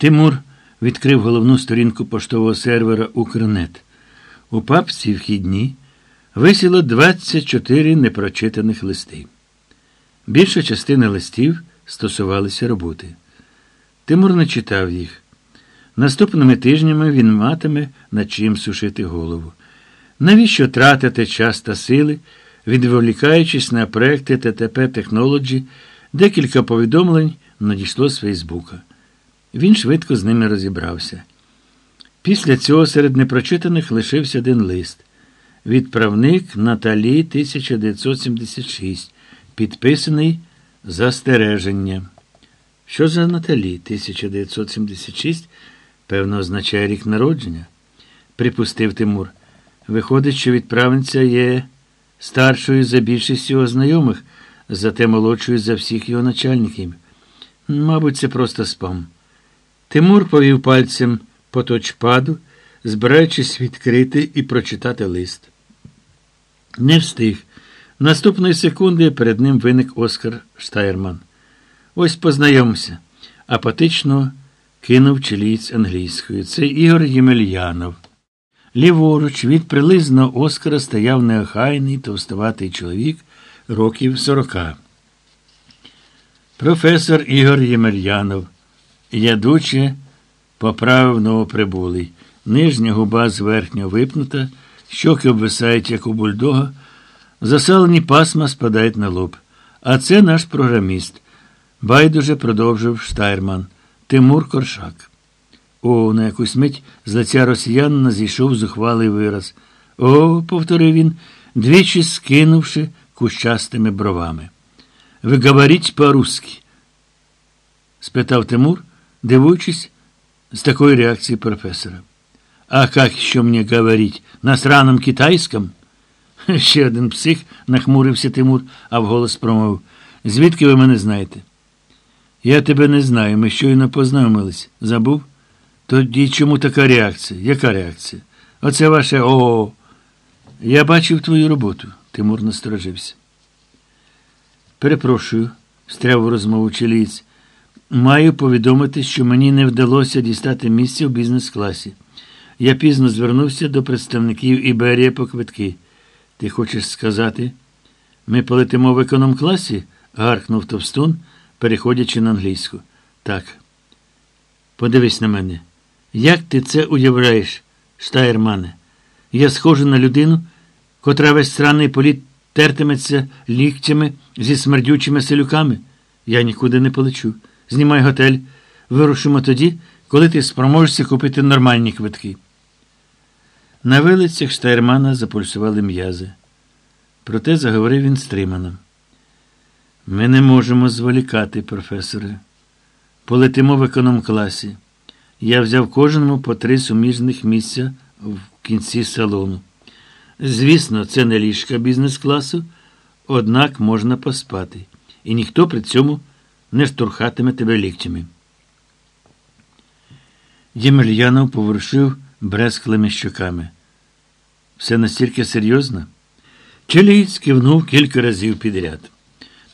Тимур відкрив головну сторінку поштового сервера Укрнет. У папці вхідні висіло 24 непрочитаних листи. Більша частина листів стосувалися роботи. Тимур не читав їх. Наступними тижнями він матиме над чим сушити голову. Навіщо тратити час та сили, відволікаючись на проекти ТТП Technology, декілька повідомлень надійшло з Фейсбука. Він швидко з ними розібрався. Після цього серед непрочитаних лишився один лист. Відправник Наталі 1976, підписаний Застереження. Що за Наталі 1976? Певно, означає рік народження, припустив Тимур. Виходить, що відправниця є старшою за більшість його знайомих, зате молодшою за всіх його начальників. Мабуть, це просто спам. Тимур повів пальцем по точпаду, збираючись відкрити і прочитати лист. Не встиг. Наступної секунди перед ним виник Оскар Штайрман. Ось познайомся. Апатично кинув чилієць англійською. Це Ігор Ємельянов. Ліворуч від прилизного Оскара стояв неохайний товстоватий чоловік років сорока. Професор Ігор Ємельянов, ядуче поправив новоприбулий. Нижня губа зверхньо випнута, щоки обвисають, як у бульдога, засалені пасма спадають на лоб. А це наш програміст. Байдуже продовжив Штайрман. Тимур Коршак. О, на якусь мить з лиця росіянина зійшов зухвалий вираз. О, повторив він, двічі скинувши кущастими бровами. Ви говоріть по-русски? спитав Тимур, дивуючись з такої реакції професора. А как що мені говорить? На сраном китайськом? Ще один псих, нахмурився Тимур, а вголос промовив. Звідки ви мене знаєте? Я тебе не знаю, ми щойно познайомились. Забув? Тоді чому така реакція? Яка реакція? Оце ваше о. Я бачив твою роботу, Тимур насторожився. Перепрошую, встряв у розмову чилієць. Маю повідомити, що мені не вдалося дістати місце в бізнес-класі. Я пізно звернувся до представників Іберія по квитки. Ти хочеш сказати? Ми полетимо в економ-класі? гаркнув Товстун, переходячи на англійську. Так. Подивись на мене. Як ти це уявляєш, Штайрмане? Я схожу на людину, котра весь сраний політ тертиметься ліктями зі смердючими селюками. Я нікуди не полечу. Знімай готель. Вирушимо тоді, коли ти спроможешся купити нормальні квитки. На вилицях Штайрмана запульсували м'язи. Проте заговорив він стримано. Ми не можемо зволікати, професоре. Полетимо в економ-класі. Я взяв кожному по три суміжних місця в кінці салону. Звісно, це не ліжка бізнес-класу, однак можна поспати, і ніхто при цьому не штурхатиме тебе ліктями. Ємельянов поворушив брезклими щоками. Все настільки серйозно? Чилієць кивнув кілька разів підряд.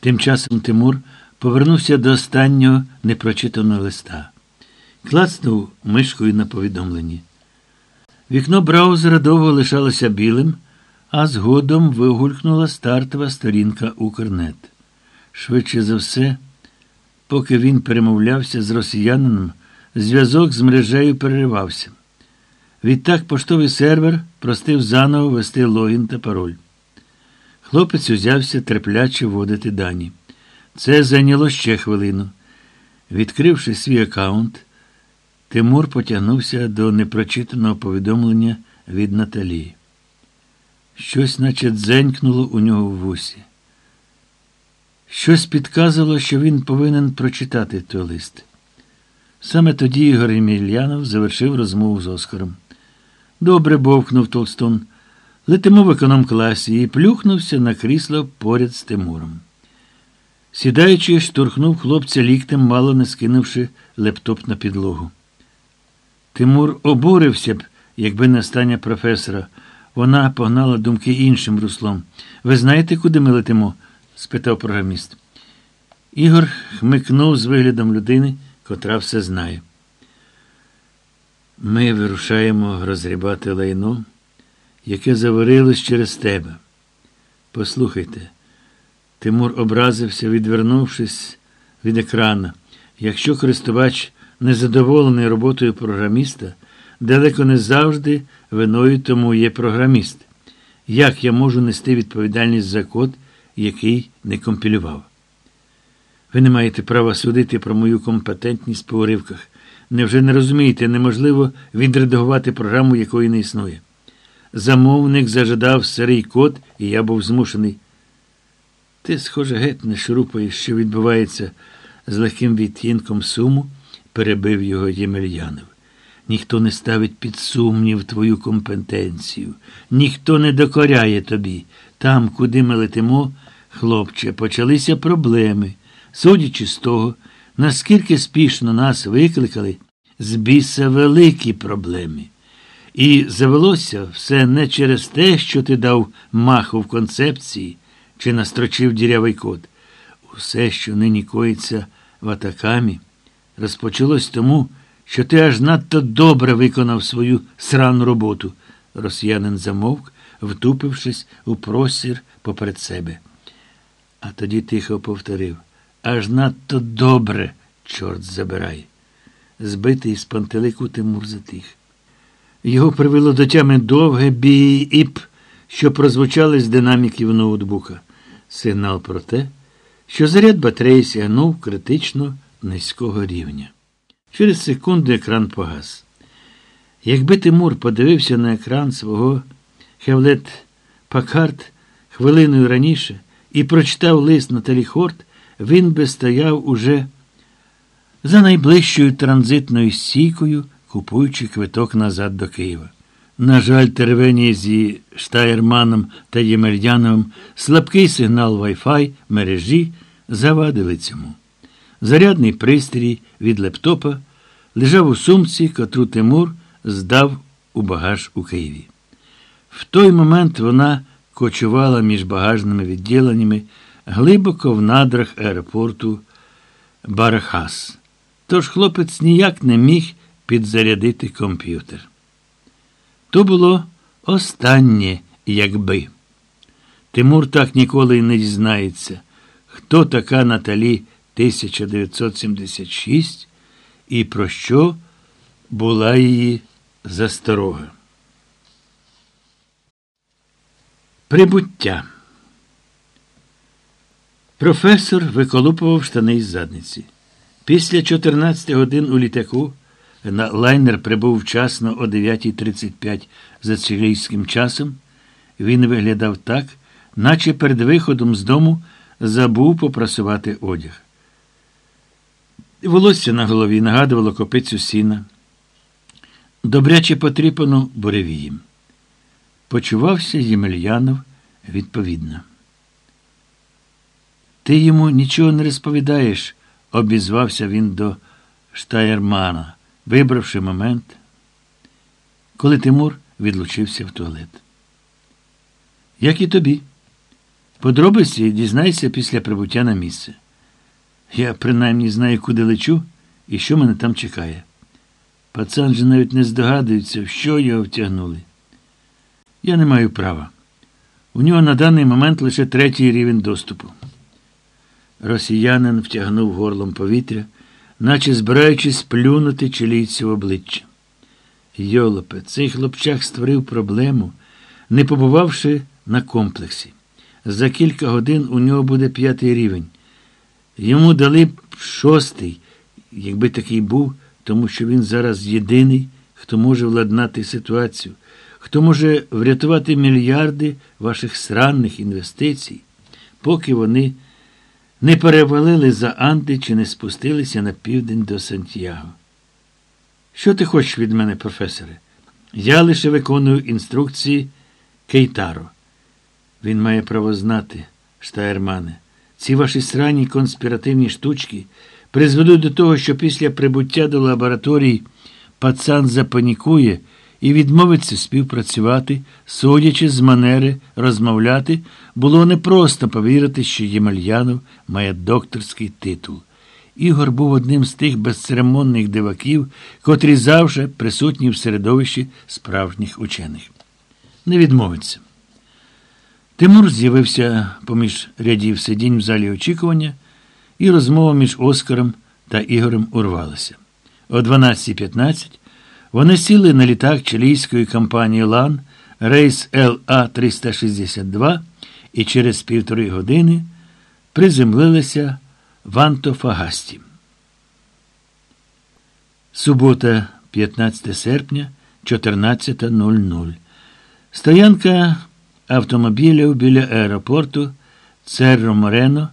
Тим часом Тимур повернувся до останнього непрочитаного листа. Клацнув мишкою на повідомленні. Вікно браузера довго лишалося білим, а згодом вигулькнула стартова сторінка Укрнет. Швидше за все, поки він перемовлявся з росіянином, зв'язок з мережею переривався. Відтак поштовий сервер простив заново ввести логін та пароль. Хлопець узявся терпляче вводити дані. Це зайняло ще хвилину. Відкривши свій аккаунт, Тимур потягнувся до непрочитаного повідомлення від Наталії. Щось, наче дзенькнуло у нього в вусі. Щось підказувало, що він повинен прочитати той лист. Саме тоді Ігор Емельянов завершив розмову з Оскаром. Добре бовкнув Толстон. Летимо в економ-класі і плюхнувся на крісло поряд з Тимуром. Сідаючи, штурхнув хлопця ліктем, мало не скинувши лептоп на підлогу. Тимур обурився б, якби не стання професора. Вона погнала думки іншим руслом. Ви знаєте, куди ми летимо? Спитав програміст. Ігор хмикнув з виглядом людини, котра все знає. Ми вирушаємо розрібати лайно, яке заварилось через тебе. Послухайте, Тимур образився, відвернувшись від екрана. Якщо користувач незадоволений роботою програміста, далеко не завжди виною тому є програміст. Як я можу нести відповідальність за код, який не компілював? Ви не маєте права судити про мою компетентність по уривках. Невже не розумієте, неможливо відредагувати програму, якої не існує? Замовник зажадав сирий код, і я був змушений. Ти, схоже, геть не шурупаєш, що відбувається з легким відтінком суму, перебив його Ємельянов. Ніхто не ставить під сумнів твою компетенцію, ніхто не докоряє тобі. Там, куди ми летимо, хлопче, почалися проблеми. Судячи з того, наскільки спішно нас викликали, з біса великі проблеми. І завелося все не через те, що ти дав маху в концепції чи настрочив дірявий код. Усе, що нині коїться в атакамі, розпочалось тому, що ти аж надто добре виконав свою срану роботу. Росіянин замовк, втупившись у простір поперед себе. А тоді тихо повторив аж надто добре, чорт забирай. Збитий з пантелику Тимур затих. Його привело до тями довге бі-іп, що прозвучали з динаміків ноутбука. Сигнал про те, що заряд батареї сягнув критично низького рівня. Через секунду екран погас. Якби Тимур подивився на екран свого Хевлет Пакарт хвилиною раніше і прочитав лист Наталі Хорт, він би стояв уже за найближчою транзитною сійкою, купуючи квиток назад до Києва. На жаль, теревені зі Штаєрманом та Ємельяновим слабкий сигнал Wi-Fi мережі завадили цьому. Зарядний пристрій від лептопа лежав у сумці, котру Тимур здав у багаж у Києві. В той момент вона кочувала між багажними відділеннями глибоко в надрах аеропорту Барахас. Тож хлопець ніяк не міг підзарядити комп'ютер. То було останнє, якби. Тимур так ніколи й не дізнається, хто така Наталі 1976 і про що була її засторога. Прибуття. Професор виколупував штани із задниці. Після 14 годин у літаку на лайнер прибув вчасно о 9.35 за чилійським часом. Він виглядав так, наче перед виходом з дому забув попрасувати одяг. Волосся на голові нагадувало копицю сіна, добряче потріпану буревієм. Почувався Ємельянов відповідно. Ти йому нічого не розповідаєш, обізвався він до Штаєрмана, вибравши момент, коли Тимур відлучився в туалет. Як і тобі. Подробиці дізнайся після прибуття на місце. Я принаймні знаю, куди лечу і що мене там чекає. Пацан же навіть не здогадується, в що його втягнули. Я не маю права. У нього на даний момент лише третій рівень доступу. Росіянин втягнув горлом повітря, наче збираючись плюнути чилійцю в обличчя. Йолопе, цей хлопчак створив проблему, не побувавши на комплексі. За кілька годин у нього буде п'ятий рівень. Йому дали б шостий, якби такий був, тому що він зараз єдиний, хто може владнати ситуацію, хто може врятувати мільярди ваших сранних інвестицій, поки вони не перевалили за Анди чи не спустилися на південь до Сантьяго. Що ти хочеш від мене, професоре? Я лише виконую інструкції Кейтаро. Він має право знати, Штаєрмане. Ці ваші сранні конспіративні штучки призведуть до того, що після прибуття до лабораторії пацан запанікує і відмовиться співпрацювати, судячи з манери розмовляти, було непросто повірити, що Ємельянов має докторський титул. Ігор був одним з тих безцеремонних диваків, котрі завжди присутні в середовищі справжніх учених. Не відмовиться. Тимур з'явився поміж рядів сидінь в залі очікування, і розмова між Оскаром та Ігорем урвалася. О 12.15 вони сіли на літак чилійської компанії Лан, рейс ЛА 362 і через півтори години приземлилися в Антофагасті. Субота, 15 серпня, 14.00. Стоянка автомобілів біля аеропорту Церро Морено,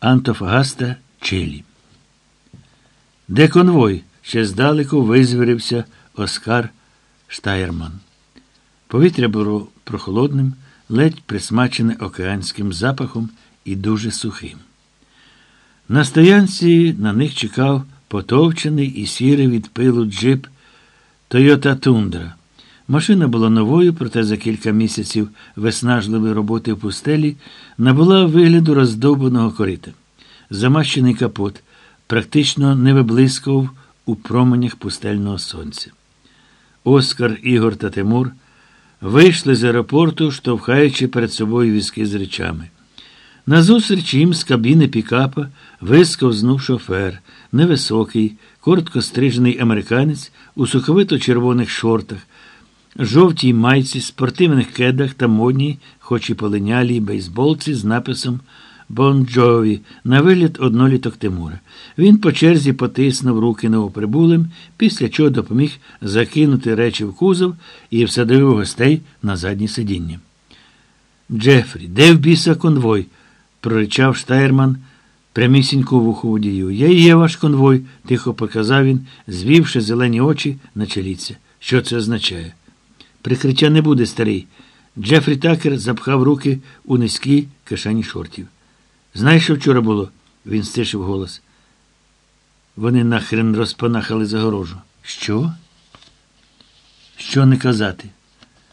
Антофагаста, Чилі. Де конвой? Ще здалеку визвірився Оскар Штайерман. Повітря було прохолодним, ледь присмачене океанським запахом і дуже сухим. На стоянці на них чекав потовчений і сірий від пилу джип Тойота Тундра. Машина була новою, проте за кілька місяців виснажливої роботи в пустелі набула вигляду роздовбаного корита. Замащений капот практично не виблискував у променях пустельного сонця. Оскар, Ігор та Тимур вийшли з аеропорту, штовхаючи перед собою візки з речами. Назустріч їм з кабіни Пікапа висковзнув шофер, невисокий, коротко стрижений американець у суховито червоних шортах, жовтій майці, спортивних кедах та модній, хоч і полинялій бейсболці з написом Бонджові на вигляд одноліток Тимура. Він по черзі потиснув руки новоприбулим, після чого допоміг закинути речі в кузов і всадив гостей на заднє сидіння. Джефрі, де в біса конвой? проричав Штайрман прямісінько в уху водію. Я є ваш конвой, тихо показав він, звівши зелені очі на челіця. Що це означає? Прикриття не буде, старий. Джефрі Такер запхав руки у низькі кишені шортів. Знаєш, що вчора було? Він стишив голос. Вони нахрен розпанахали загорожу. Що? Що не казати?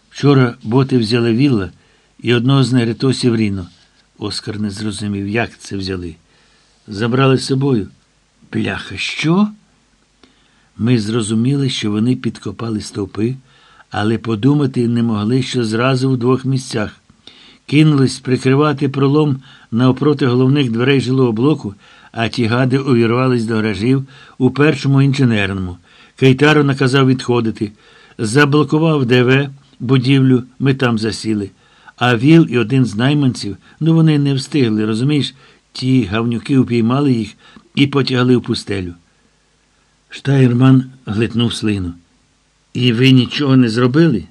Вчора боти взяли вілла і одного з негритосів Ріно. Оскар не зрозумів, як це взяли. Забрали з собою. Бляха, що? Ми зрозуміли, що вони підкопали стовпи, але подумати не могли, що зразу в двох місцях кинулись прикривати пролом навпроти головних дверей жилого блоку, а ті гади увірвались до гаражів у першому інженерному. Кейтару наказав відходити, заблокував ДВ, будівлю, ми там засіли. А Віл і один з найманців, ну вони не встигли, розумієш, ті гавнюки упіймали їх і потягли в пустелю. Штайрман глитнув слину. І ви нічого не зробили?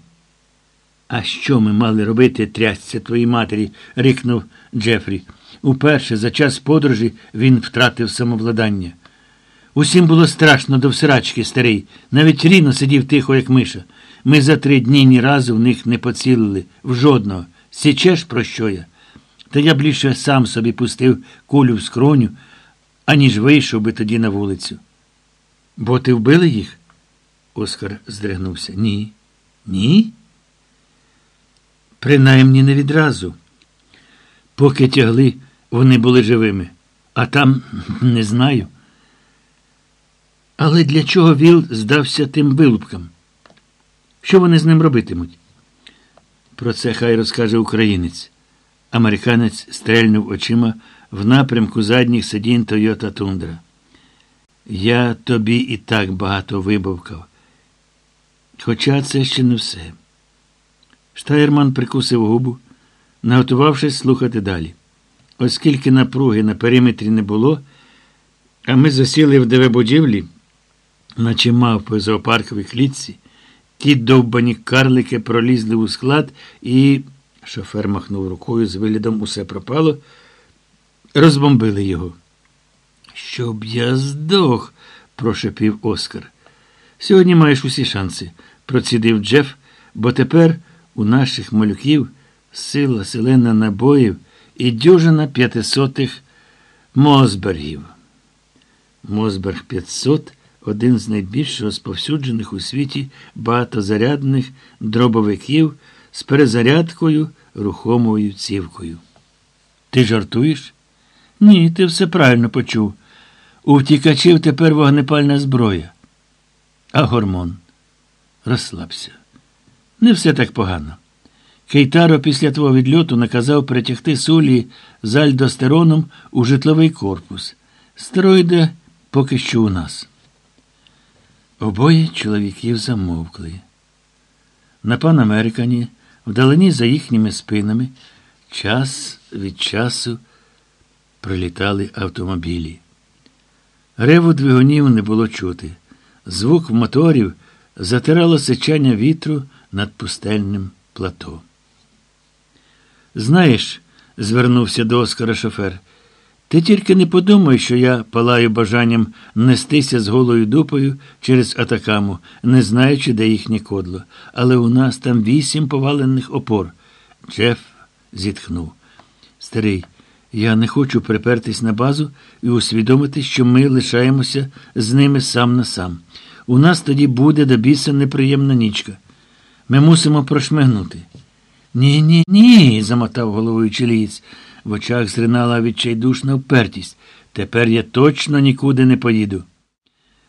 А що ми мали робити, трясця твоїй матері? рикнув Джефрі. Уперше за час подорожі він втратив самовладання. Усім було страшно до всрачки, старий. Навіть Ріно сидів тихо, як миша. Ми за три дні ні разу в них не поцілили, в жодного. Січеш, про що я? Та я б лише сам собі пустив кулю в скроню, аніж вийшов би тоді на вулицю. Бо ти вбили їх? Оскар здригнувся. Ні. Ні? Принаймні не відразу. Поки тягли, вони були живими, а там не знаю. Але для чого Віл здався тим вилупкам? Що вони з ним робитимуть? Про це хай розкаже українець. Американець стрельнув очима в напрямку задніх сидінь Тойота Тундра. Я тобі і так багато вибавкав. Хоча це ще не все. Штайрман прикусив губу, наготувавшись слухати далі. Оскільки напруги на периметрі не було, а ми засіли в ДВ будівлі, наче мавпи зоопарковій клітці, ті довбані карлики пролізли у склад і. Шофер махнув рукою з виглядом усе пропало, розбомбили його. Щоб я здох, прошепів Оскар. Сьогодні маєш усі шанси, процідив Джеф, бо тепер у наших малюків сила селена набоїв і дюжина п'ятисотих Мозбергів. Мозберг 500 один з найбільш розповсюджених у світі багатозарядних дробовиків з перезарядкою рухомою цівкою. Ти жартуєш? Ні, ти все правильно почув. У втікачів тепер вогнепальна зброя. А гормон. Розслабся. Не все так погано. Кейтаро після твого відльоту наказав притягти сулі з альдостероном у житловий корпус. Стероїди поки що у нас. Обоє чоловіків замовкли. На пан Американі, вдалині за їхніми спинами, час від часу прилітали автомобілі. Реву двигунів не було чути. Звук моторів затирало сичання вітру над пустельним плато. Знаєш, звернувся до Оскара шофер, ти тільки не подумай, що я палаю бажанням нестися з голою дупою через атакаму, не знаючи, де їхнє кодло. Але у нас там вісім повалених опор. Джеф зітхнув. Старий, я не хочу припертись на базу і усвідомити, що ми лишаємося з ними сам на сам. У нас тоді буде до біса неприємна нічка. Ми мусимо прошмигнути. Ні, ні, ні, замотав головою чилієць. В очах зринала відчайдушна впертість. Тепер я точно нікуди не поїду.